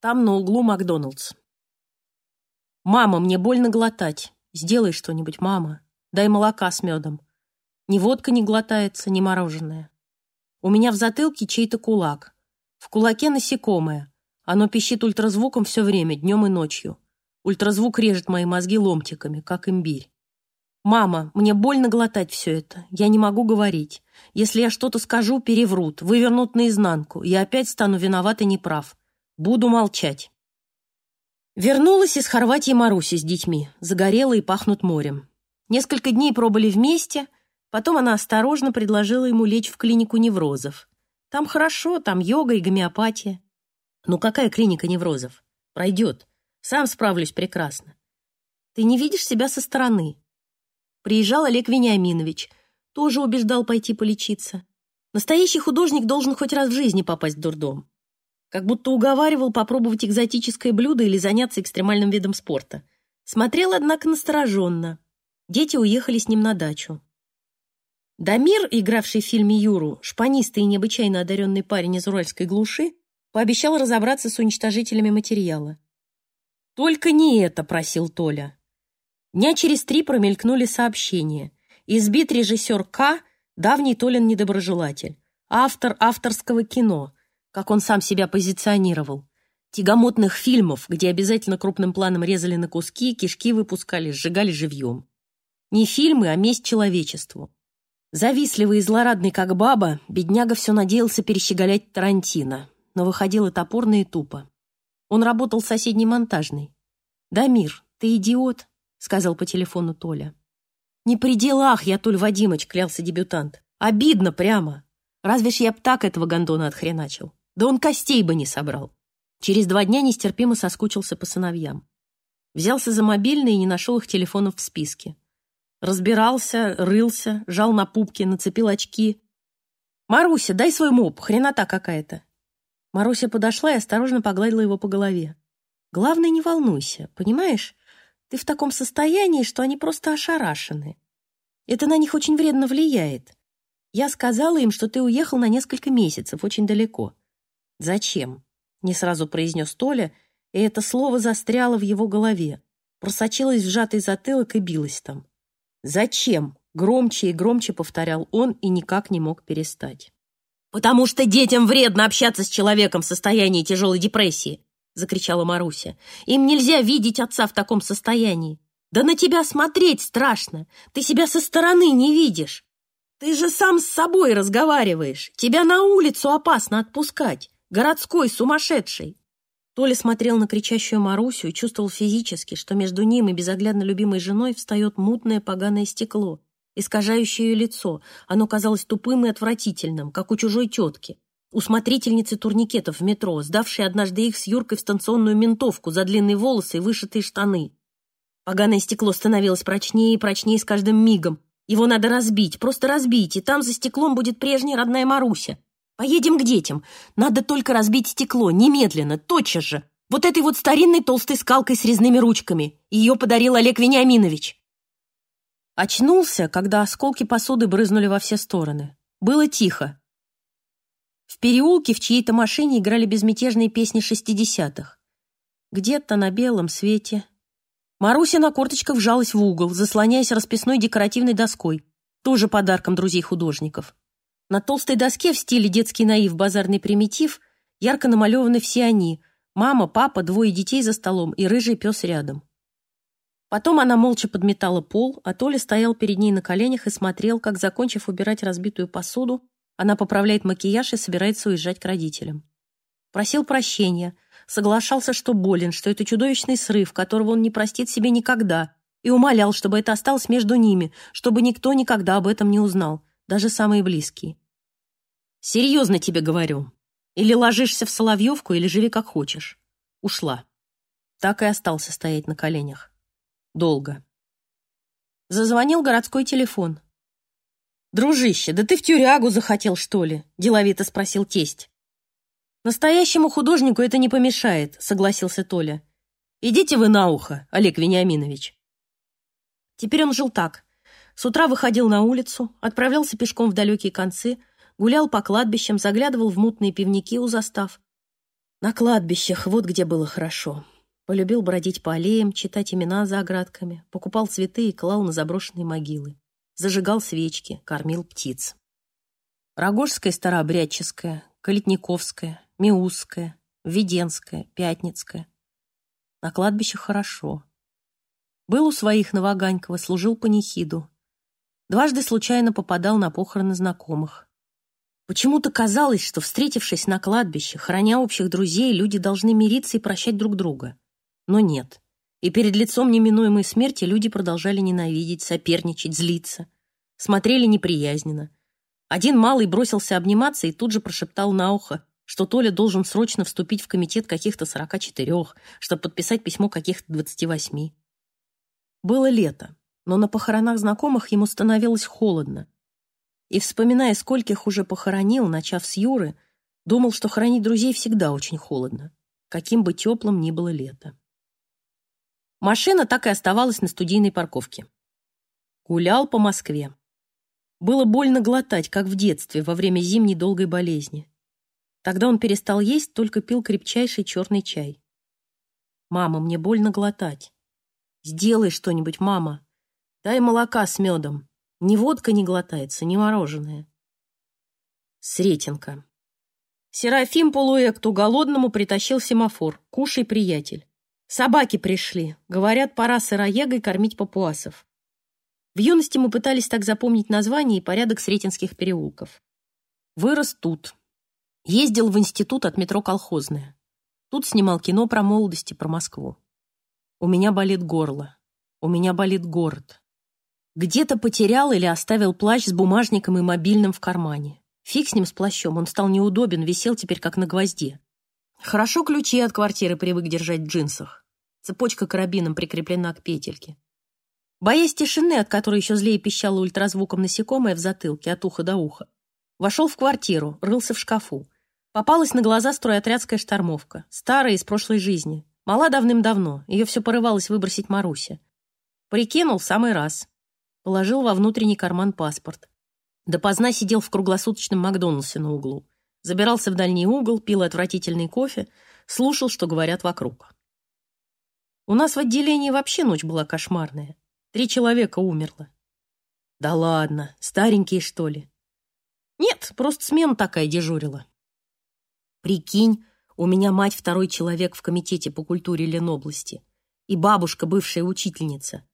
Там на углу Макдоналдс. «Мама, мне больно глотать. Сделай что-нибудь, мама. Дай молока с медом. Ни водка не глотается, ни мороженое. У меня в затылке чей-то кулак. В кулаке насекомое. Оно пищит ультразвуком все время, днем и ночью. Ультразвук режет мои мозги ломтиками, как имбирь. «Мама, мне больно глотать все это. Я не могу говорить. Если я что-то скажу, переврут, вывернут наизнанку. Я опять стану виноват и неправ. Буду молчать». Вернулась из Хорватии Маруся с детьми. Загорела и пахнут морем. Несколько дней пробыли вместе. Потом она осторожно предложила ему лечь в клинику неврозов. Там хорошо, там йога и гомеопатия. Ну какая клиника неврозов? Пройдет. Сам справлюсь прекрасно. Ты не видишь себя со стороны. Приезжал Олег Вениаминович. Тоже убеждал пойти полечиться. Настоящий художник должен хоть раз в жизни попасть в дурдом. Как будто уговаривал попробовать экзотическое блюдо или заняться экстремальным видом спорта. Смотрел, однако, настороженно. Дети уехали с ним на дачу. Дамир, игравший в фильме Юру, шпанистый и необычайно одаренный парень из уральской глуши, пообещал разобраться с уничтожителями материала. «Только не это», — просил Толя. Дня через три промелькнули сообщения. Избит режиссер К, давний Толин недоброжелатель, автор авторского кино, как он сам себя позиционировал, тягомотных фильмов, где обязательно крупным планом резали на куски, кишки выпускали, сжигали живьем. Не фильмы, а месть человечеству. Завистливый и злорадный, как баба, бедняга все надеялся перещеголять Тарантино, но выходило топорно и тупо. Он работал в соседней монтажной. «Дамир, ты идиот?» — сказал по телефону Толя. «Не при делах я, Толь Вадимыч», — клялся дебютант. «Обидно прямо. Разве ж я б так этого гондона отхреначил? Да он костей бы не собрал». Через два дня нестерпимо соскучился по сыновьям. Взялся за мобильный и не нашел их телефонов в списке. Разбирался, рылся, жал на пупки, нацепил очки. «Маруся, дай свой моп, хренота какая-то». Маруся подошла и осторожно погладила его по голове. «Главное, не волнуйся, понимаешь? Ты в таком состоянии, что они просто ошарашены. Это на них очень вредно влияет. Я сказала им, что ты уехал на несколько месяцев, очень далеко. Зачем? Не сразу произнес Толя, и это слово застряло в его голове, просочилось в сжатый затылок и билось там. Зачем? Громче и громче повторял он и никак не мог перестать. «Потому что детям вредно общаться с человеком в состоянии тяжелой депрессии закричала Маруся. «Им нельзя видеть отца в таком состоянии. Да на тебя смотреть страшно. Ты себя со стороны не видишь. Ты же сам с собой разговариваешь. Тебя на улицу опасно отпускать. Городской сумасшедший». Толя смотрел на кричащую Марусю и чувствовал физически, что между ним и безоглядно любимой женой встает мутное поганое стекло, искажающее ее лицо. Оно казалось тупым и отвратительным, как у чужой тетки. У смотрительницы турникетов в метро, сдавшей однажды их с Юркой в станционную ментовку за длинные волосы и вышитые штаны. Поганое стекло становилось прочнее и прочнее с каждым мигом. Его надо разбить, просто разбить, и там за стеклом будет прежняя родная Маруся. Поедем к детям. Надо только разбить стекло, немедленно, тотчас же. Вот этой вот старинной толстой скалкой с резными ручками. Ее подарил Олег Вениаминович. Очнулся, когда осколки посуды брызнули во все стороны. Было тихо. В переулке в чьей-то машине играли безмятежные песни шестидесятых. Где-то на белом свете. Маруся на корточках вжалась в угол, заслоняясь расписной декоративной доской, тоже подарком друзей художников. На толстой доске в стиле детский наив базарный примитив ярко намалеваны все они — мама, папа, двое детей за столом и рыжий пес рядом. Потом она молча подметала пол, а Толя стоял перед ней на коленях и смотрел, как, закончив убирать разбитую посуду, она поправляет макияж и собирается уезжать к родителям. Просил прощения, соглашался, что болен, что это чудовищный срыв, которого он не простит себе никогда, и умолял, чтобы это осталось между ними, чтобы никто никогда об этом не узнал, даже самые близкие. «Серьезно тебе говорю. Или ложишься в Соловьевку, или живи как хочешь». Ушла. Так и остался стоять на коленях. Долго. Зазвонил городской телефон. «Дружище, да ты в тюрягу захотел, что ли?» — деловито спросил тесть. «Настоящему художнику это не помешает», — согласился Толя. «Идите вы на ухо, Олег Вениаминович». Теперь он жил так. С утра выходил на улицу, отправлялся пешком в далекие концы, гулял по кладбищам, заглядывал в мутные пивники у застав. На кладбищах вот где было хорошо. Полюбил бродить по аллеям, читать имена за оградками, покупал цветы и клал на заброшенные могилы. Зажигал свечки, кормил птиц. Рогожская старообрядческая, Калитниковская, Миусская, Введенская, Пятницкая. На кладбищах хорошо. Был у своих на Ваганькова, служил панихиду. Дважды случайно попадал на похороны знакомых. Почему-то казалось, что, встретившись на кладбище, храня общих друзей, люди должны мириться и прощать друг друга. Но нет. И перед лицом неминуемой смерти люди продолжали ненавидеть, соперничать, злиться. Смотрели неприязненно. Один малый бросился обниматься и тут же прошептал на ухо, что Толя должен срочно вступить в комитет каких-то 44, чтобы подписать письмо каких-то 28. Было лето, но на похоронах знакомых ему становилось холодно. И, вспоминая, скольких уже похоронил, начав с Юры, думал, что хоронить друзей всегда очень холодно, каким бы теплым ни было лето. Машина так и оставалась на студийной парковке. Гулял по Москве. Было больно глотать, как в детстве, во время зимней долгой болезни. Тогда он перестал есть, только пил крепчайший черный чай. «Мама, мне больно глотать. Сделай что-нибудь, мама. Дай молока с медом. Ни водка не глотается, ни мороженое». Сретенка. Серафим полуэкту голодному притащил семафор. Кушай, приятель. Собаки пришли. Говорят, пора сыроегой кормить папуасов. В юности мы пытались так запомнить название и порядок сретенских переулков. Вырос тут, Ездил в институт от метро «Колхозная». Тут снимал кино про молодость и про Москву. У меня болит горло. У меня болит город. Где-то потерял или оставил плащ с бумажником и мобильным в кармане. Фиг с ним с плащом, он стал неудобен, висел теперь как на гвозде. Хорошо ключи от квартиры привык держать в джинсах. Цепочка карабином прикреплена к петельке. Боясь тишины, от которой еще злее пищало ультразвуком насекомое в затылке от уха до уха, вошел в квартиру, рылся в шкафу. Попалась на глаза стройотрядская штормовка, старая из прошлой жизни. Мала давным-давно, ее все порывалось выбросить Маруся. Прикинул в самый раз. Положил во внутренний карман паспорт. Допоздна сидел в круглосуточном Макдоналдсе на углу. Забирался в дальний угол, пил отвратительный кофе, слушал, что говорят вокруг. У нас в отделении вообще ночь была кошмарная. Три человека умерло. Да ладно, старенькие, что ли? Нет, просто смена такая дежурила. Прикинь, у меня мать второй человек в комитете по культуре Ленобласти. И бабушка бывшая учительница.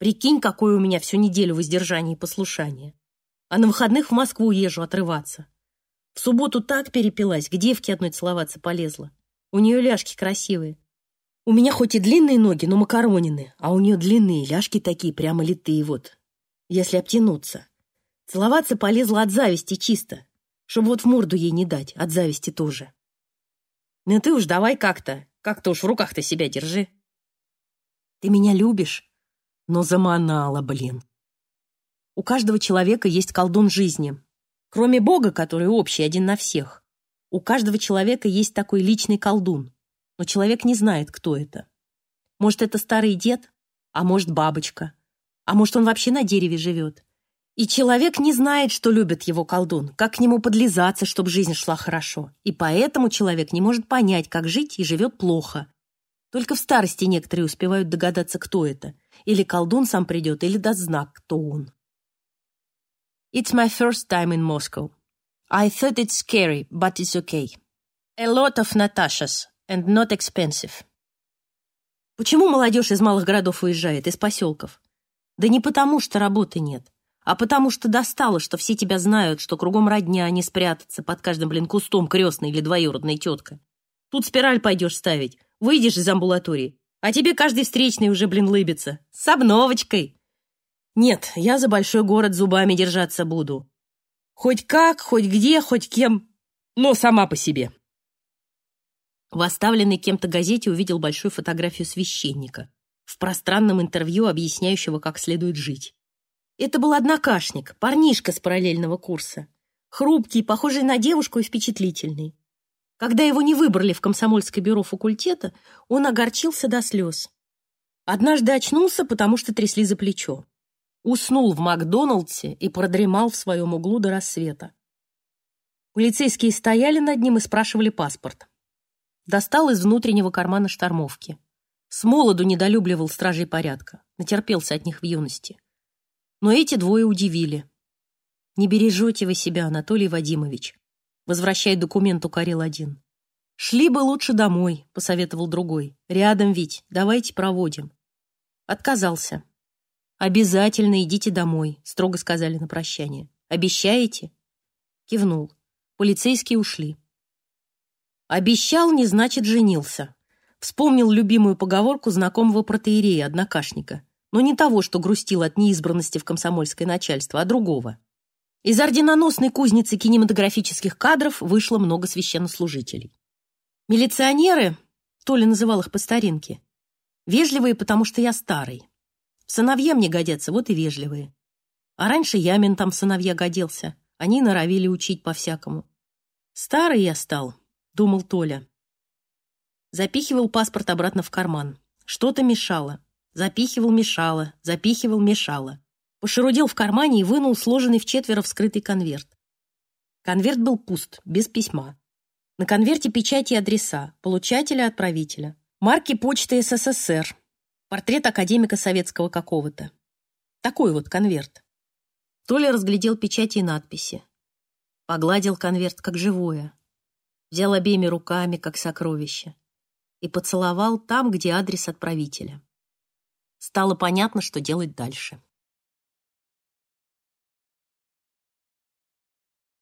Прикинь, какое у меня всю неделю воздержание и послушание. А на выходных в Москву езжу отрываться. В субботу так перепилась, к девке одной целоваться полезла. У нее ляжки красивые. У меня хоть и длинные ноги, но макаронины, а у нее длинные ляжки такие, прямо литые вот. Если обтянуться. Целоваться полезла от зависти чисто чтобы вот в морду ей не дать, от зависти тоже. Ну ты уж давай как-то, как-то уж в руках-то себя держи. Ты меня любишь? Но заманала, блин. У каждого человека есть колдун жизни. Кроме Бога, который общий, один на всех. У каждого человека есть такой личный колдун. Но человек не знает, кто это. Может, это старый дед, а может, бабочка. А может, он вообще на дереве живет. И человек не знает, что любит его колдун, как к нему подлизаться, чтобы жизнь шла хорошо. И поэтому человек не может понять, как жить и живет плохо. Только в старости некоторые успевают догадаться, кто это. Или колдун сам придет, или даст знак, кто он. It's my first time in Moscow. I thought it's scary, but it's okay. A lot of Natashas and not expensive. Почему молодежь из малых городов уезжает, из поселков? Да не потому, что работы нет а потому что достало, что все тебя знают, что кругом родня, а не спрятаться под каждым, блин, кустом крестной или двоюродной тетка. Тут спираль пойдешь ставить, выйдешь из амбулатории, а тебе каждый встречный уже, блин, лыбится. С обновочкой. Нет, я за большой город зубами держаться буду. Хоть как, хоть где, хоть кем, но сама по себе. В оставленной кем-то газете увидел большую фотографию священника в пространном интервью, объясняющего, как следует жить. Это был однокашник, парнишка с параллельного курса. Хрупкий, похожий на девушку и впечатлительный. Когда его не выбрали в комсомольское бюро факультета, он огорчился до слез. Однажды очнулся, потому что трясли за плечо. Уснул в Макдоналдсе и продремал в своем углу до рассвета. Полицейские стояли над ним и спрашивали паспорт. Достал из внутреннего кармана штормовки. С молоду недолюбливал стражей порядка, натерпелся от них в юности. Но эти двое удивили. «Не бережете вы себя, Анатолий Вадимович», возвращая документ, укорил один. «Шли бы лучше домой», — посоветовал другой. «Рядом ведь, давайте проводим». Отказался. «Обязательно идите домой», — строго сказали на прощание. «Обещаете?» Кивнул. Полицейские ушли. «Обещал, не значит женился», Вспомнил любимую поговорку знакомого протеерея, однокашника. Но не того, что грустил от неизбранности в комсомольское начальство, а другого. Из орденоносной кузницы кинематографических кадров вышло много священнослужителей. Милиционеры, Толя называл их по старинке, вежливые, потому что я старый. Сыновья мне годятся, вот и вежливые. А раньше я ментам в сыновья годился. Они норовили учить по-всякому. Старый я стал, думал Толя. Запихивал паспорт обратно в карман. Что-то мешало. Запихивал, мешало, запихивал, мешало. Пошерудил в кармане и вынул сложенный в четверо вскрытый конверт. Конверт был пуст, без письма. На конверте печати и адреса, получателя, отправителя. Марки почты СССР. Портрет академика советского какого-то. Такой вот конверт. Толя разглядел печати и надписи. Погладил конверт, как живое. Взял обеими руками, как сокровище и поцеловал там, где адрес отправителя. Стало понятно, что делать дальше.